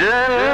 Yeah.